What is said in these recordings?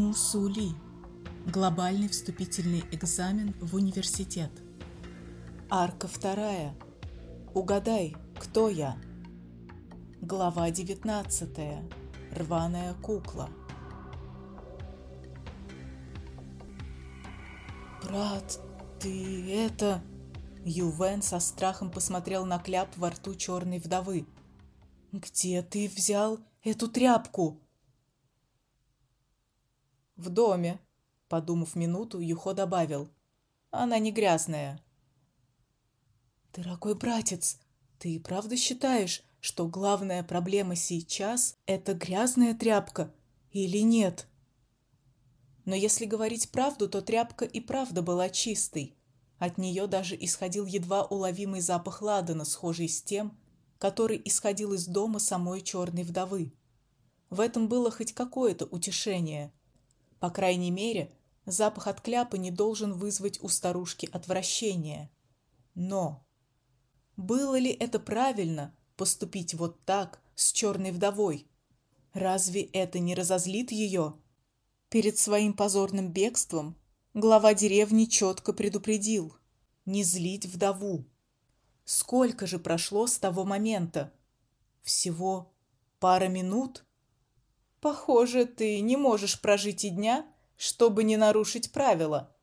Мусули. Глобальный вступительный экзамен в университет. Арка вторая. Угадай, кто я? Глава девятнадцатая. Рваная кукла. Брат, ты это... Ювен со страхом посмотрел на кляп во рту черной вдовы. «Где ты взял эту тряпку?» В доме, подумав минуту, Юхо добавил: Она не грязная. Дорогой братец, ты и правда считаешь, что главная проблема сейчас это грязная тряпка или нет? Но если говорить правду, то тряпка и правда была чистой. От нее даже исходил едва уловимый запах ладана, схожий с тем, который исходил из дома самой черной вдовы. В этом было хоть какое-то утешение. По крайней мере, запах от кляпа не должен вызвать у старушки отвращение. Но было ли это правильно поступить вот так с черной вдовой? Разве это не разозлит ее? Перед своим позорным бегством глава деревни четко предупредил не злить вдову. Сколько же прошло с того момента? Всего пара минут? Похоже, ты не можешь прожить и дня, чтобы не нарушить правила,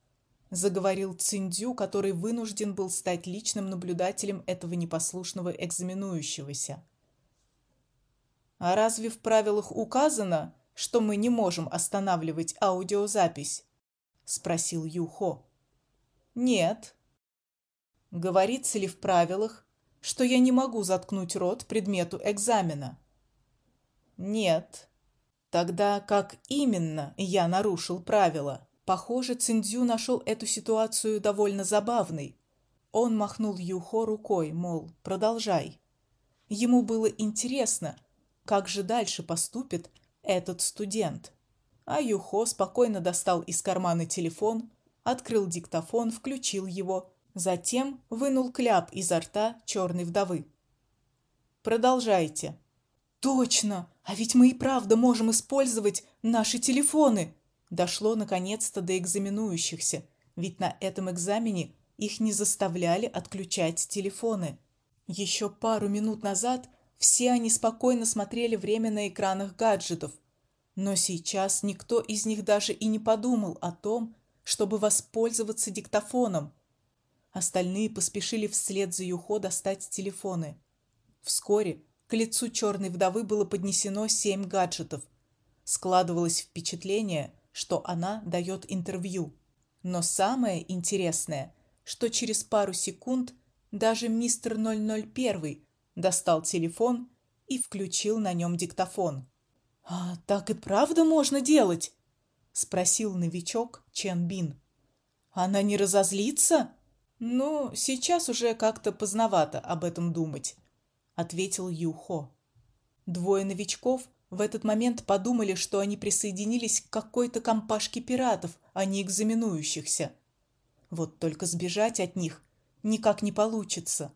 заговорил Циндю, который вынужден был стать личным наблюдателем этого непослушного экзаменующегося. А разве в правилах указано, что мы не можем останавливать аудиозапись? спросил Юхо. Нет. Говорится ли в правилах, что я не могу заткнуть рот предмету экзамена? Нет. Тогда как именно я нарушил правила? Похоже, Циндзю нашел эту ситуацию довольно забавной. Он махнул Юхо рукой, мол, продолжай. Ему было интересно, как же дальше поступит этот студент. А Юхо спокойно достал из кармана телефон, открыл диктофон, включил его, затем вынул кляп изо рта черной вдовы. Продолжайте. Точно, а ведь мы и правда можем использовать наши телефоны. Дошло наконец-то до экзаменующихся, ведь на этом экзамене их не заставляли отключать телефоны. Еще пару минут назад все они спокойно смотрели время на экранах гаджетов, но сейчас никто из них даже и не подумал о том, чтобы воспользоваться диктофоном. Остальные поспешили вслед за Юхо достать телефоны. Вскоре к лицу черной вдовы было поднесено семь гаджетов. Складывалось впечатление, что она дает интервью. Но самое интересное, что через пару секунд даже мистер 001 достал телефон и включил на нем диктофон. А так и правда можно делать? спросил новичок Чен Бин. Она не разозлится? Ну, сейчас уже как-то поздновато об этом думать ответил Юхо. Двое новичков в этот момент подумали, что они присоединились к какой-то компашке пиратов, а не экзаменующихся. Вот только сбежать от них никак не получится.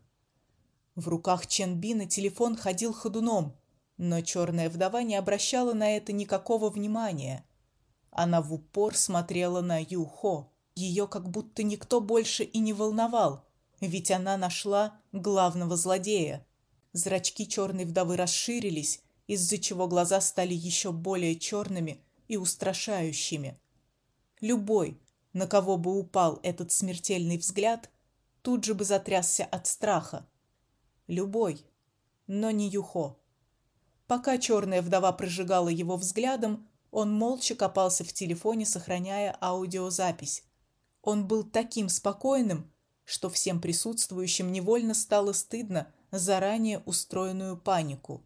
В руках Ченбина телефон ходил ходуном, но черная вдова не обращала на это никакого внимания. Она в упор смотрела на Юхо. Ее как будто никто больше и не волновал, ведь она нашла главного злодея. Зрачки черной вдовы расширились, из-за чего глаза стали еще более черными и устрашающими. Любой, на кого бы упал этот смертельный взгляд, тут же бы затрясся от страха. Любой, но не Юхо. Пока черная вдова прожигала его взглядом, он молча копался в телефоне, сохраняя аудиозапись. Он был таким спокойным, что всем присутствующим невольно стало стыдно заранее устроенную панику.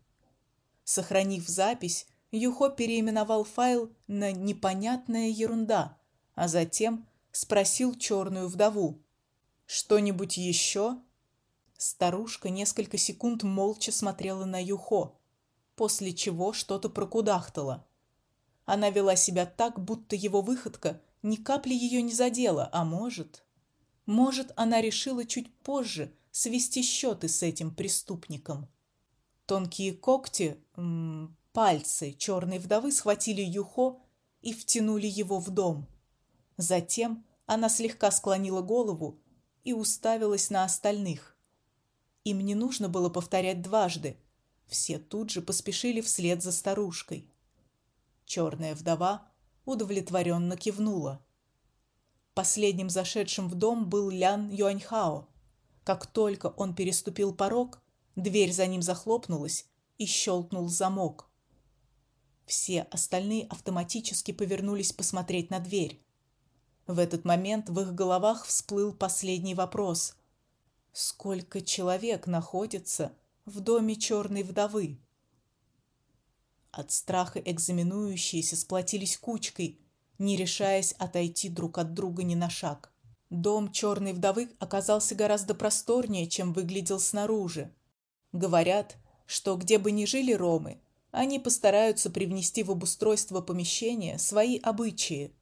Сохранив запись, Юхо переименовал файл на непонятная ерунда, а затем спросил черную вдову: "Что-нибудь еще?» Старушка несколько секунд молча смотрела на Юхо, после чего что-то прокудахтала. Она вела себя так, будто его выходка ни капли ее не задела, а может, может, она решила чуть позже свести счеты с этим преступником. Тонкие когти, м пальцы черной вдовы схватили Юхо и втянули его в дом. Затем она слегка склонила голову и уставилась на остальных. Им не нужно было повторять дважды. Все тут же поспешили вслед за старушкой. Черная вдова удовлетворенно кивнула. Последним зашедшим в дом был Лян Юаньхао. Как только он переступил порог, дверь за ним захлопнулась и щелкнул замок. Все остальные автоматически повернулись посмотреть на дверь. В этот момент в их головах всплыл последний вопрос. Сколько человек находится в доме черной вдовы? От страха экзаменующиеся сплотились кучкой, не решаясь отойти друг от друга ни на шаг. Дом черной вдовы оказался гораздо просторнее, чем выглядел снаружи. Говорят, что где бы ни жили ромы, они постараются привнести в обустройство помещения свои обычаи.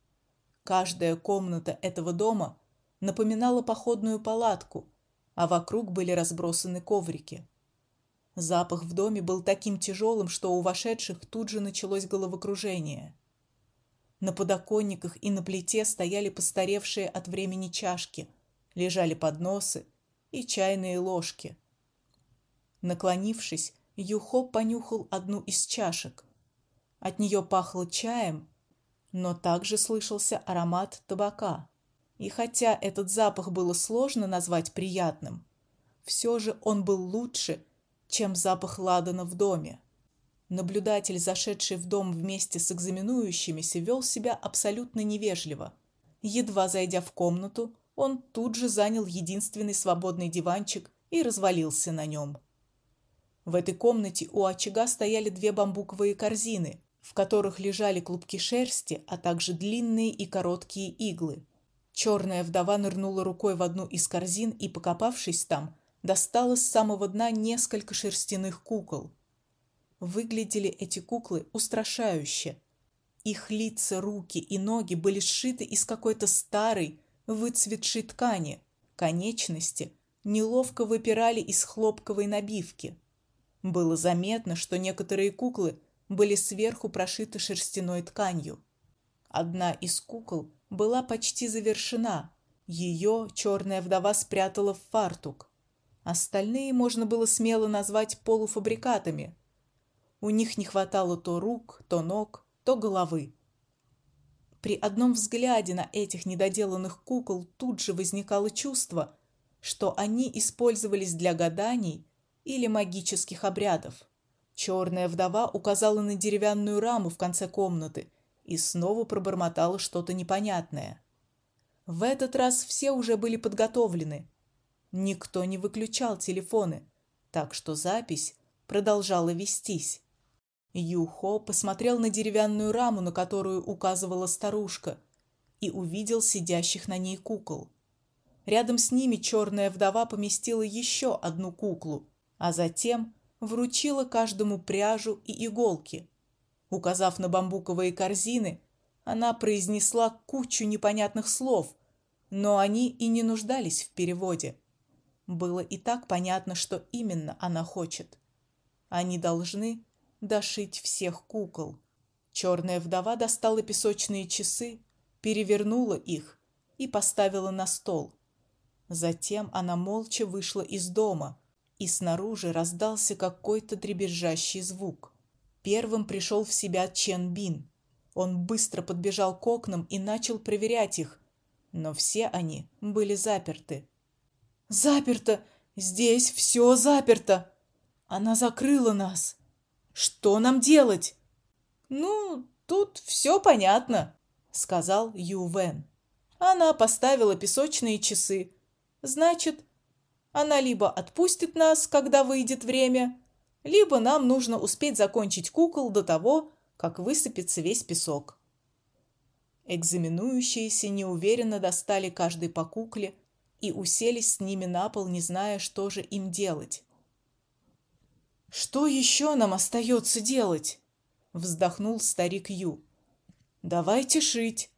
Каждая комната этого дома напоминала походную палатку, а вокруг были разбросаны коврики. Запах в доме был таким тяжелым, что у вошедших тут же началось головокружение. На подоконниках и на плите стояли постаревшие от времени чашки, лежали подносы и чайные ложки. Наклонившись, Юхо понюхал одну из чашек. От нее пахло чаем но также слышался аромат табака. И хотя этот запах было сложно назвать приятным, все же он был лучше, чем запах ладана в доме. Наблюдатель, зашедший в дом вместе с экзаменующимися, вел себя абсолютно невежливо. Едва зайдя в комнату, он тут же занял единственный свободный диванчик и развалился на нем. В этой комнате у очага стояли две бамбуковые корзины, в которых лежали клубки шерсти, а также длинные и короткие иглы. Черная вдова нырнула рукой в одну из корзин и, покопавшись там, достала с самого дна несколько шерстяных кукол. Выглядели эти куклы устрашающе. Их лица, руки и ноги были сшиты из какой-то старой, выцветшей ткани. Конечности неловко выпирали из хлопковой набивки. Было заметно, что некоторые куклы были сверху прошиты шерстяной тканью. Одна из кукол была почти завершена. Ее черная вдова спрятала в фартук. Остальные можно было смело назвать полуфабрикатами. У них не хватало то рук, то ног, то головы. При одном взгляде на этих недоделанных кукол тут же возникало чувство, что они использовались для гаданий или магических обрядов. Черная вдова указала на деревянную раму в конце комнаты и снова пробормотала что-то непонятное. В этот раз все уже были подготовлены. Никто не выключал телефоны, так что запись продолжала вестись. Юхо посмотрел на деревянную раму, на которую указывала старушка, и увидел сидящих на ней кукол. Рядом с ними черная вдова поместила еще одну куклу, а затем вручила каждому пряжу и иголки. Указав на бамбуковые корзины, она произнесла кучу непонятных слов, но они и не нуждались в переводе. Было и так понятно, что именно она хочет. Они должны дошить всех кукол. Черная вдова достала песочные часы, перевернула их и поставила на стол. Затем она молча вышла из дома, и снаружи раздался какой-то дребезжащий звук. Первым пришел в себя Чен Бин. Он быстро подбежал к окнам и начал проверять их, но все они были заперты. «Заперто! Здесь все заперто! Она закрыла нас! Что нам делать?» «Ну, тут все понятно», — сказал Ю Вен. Она поставила песочные часы. Значит, она либо отпустит нас, когда выйдет время, либо нам нужно успеть закончить кукол до того, как высыпется весь песок. Экзаменующиеся неуверенно достали каждый по кукле и уселись с ними на пол, не зная, что же им делать. «Что еще нам остается делать?» — вздохнул старик Ю. «Давайте шить».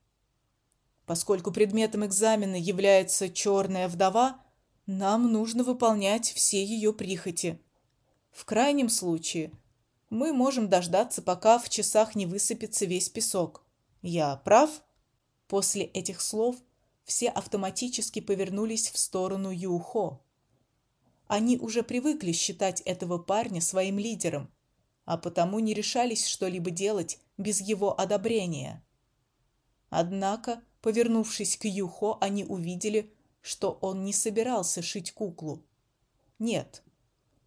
Поскольку предметом экзамена является черная вдова, нам нужно выполнять все ее прихоти. В крайнем случае мы можем дождаться, пока в часах не высыпется весь песок. Я прав? После этих слов все автоматически повернулись в сторону Юхо. Они уже привыкли считать этого парня своим лидером, а потому не решались что-либо делать без его одобрения. Однако, повернувшись к Юхо, они увидели, что он не собирался шить куклу. Нет,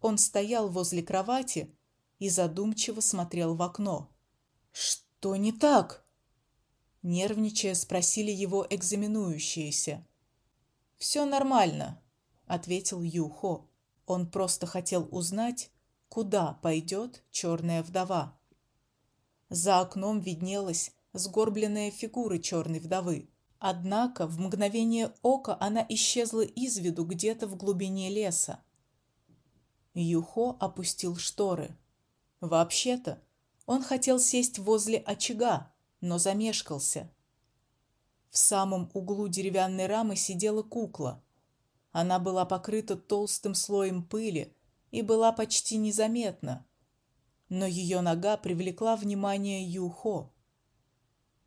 он стоял возле кровати и задумчиво смотрел в окно. «Что не так?» Нервничая, спросили его экзаменующиеся. «Все нормально», — ответил Юхо. Он просто хотел узнать, куда пойдет черная вдова. За окном виднелась сгорбленная фигура черной вдовы. Однако в мгновение ока она исчезла из виду где-то в глубине леса. Юхо опустил шторы. Вообще-то, он хотел сесть возле очага, но замешкался. В самом углу деревянной рамы сидела кукла. Она была покрыта толстым слоем пыли и была почти незаметна, но ее нога привлекла внимание Юхо.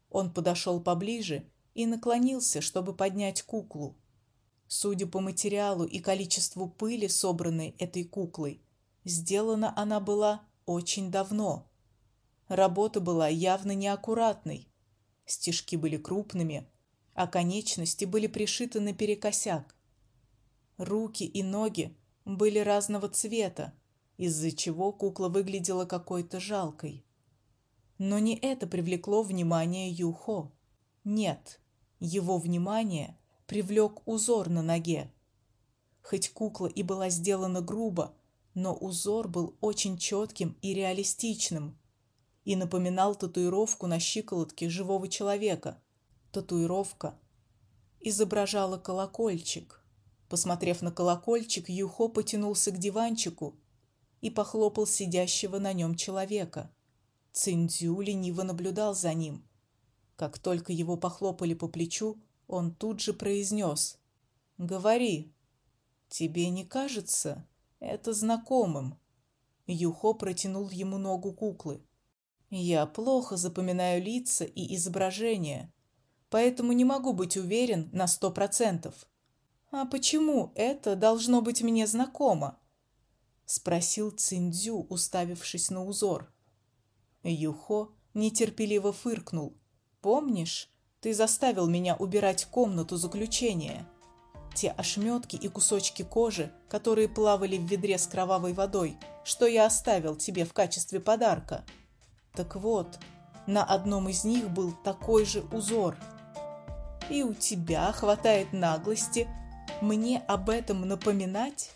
Он подошел поближе и наклонился, чтобы поднять куклу. Судя по материалу и количеству пыли, собранной этой куклой, сделана она была очень давно. Работа была явно неаккуратной. Стежки были крупными, а конечности были пришиты наперекосяк. Руки и ноги были разного цвета, из-за чего кукла выглядела какой-то жалкой. Но не это привлекло внимание Юхо. Нет, его внимание привлек узор на ноге. Хоть кукла и была сделана грубо, но узор был очень четким и реалистичным и напоминал татуировку на щиколотке живого человека. Татуировка изображала колокольчик. Посмотрев на колокольчик, Юхо потянулся к диванчику и похлопал сидящего на нем человека. Циндзю лениво наблюдал за ним. Как только его похлопали по плечу, он тут же произнес «Говори, тебе не кажется это знакомым?» Юхо протянул ему ногу куклы. «Я плохо запоминаю лица и изображения, поэтому не могу быть уверен на сто процентов». «А почему это должно быть мне знакомо?» — спросил Циндзю, уставившись на узор. Юхо нетерпеливо фыркнул. «Помнишь, ты заставил меня убирать комнату заключения? Те ошметки и кусочки кожи, которые плавали в ведре с кровавой водой, что я оставил тебе в качестве подарка. Так вот, на одном из них был такой же узор. И у тебя хватает наглости мне об этом напоминать?»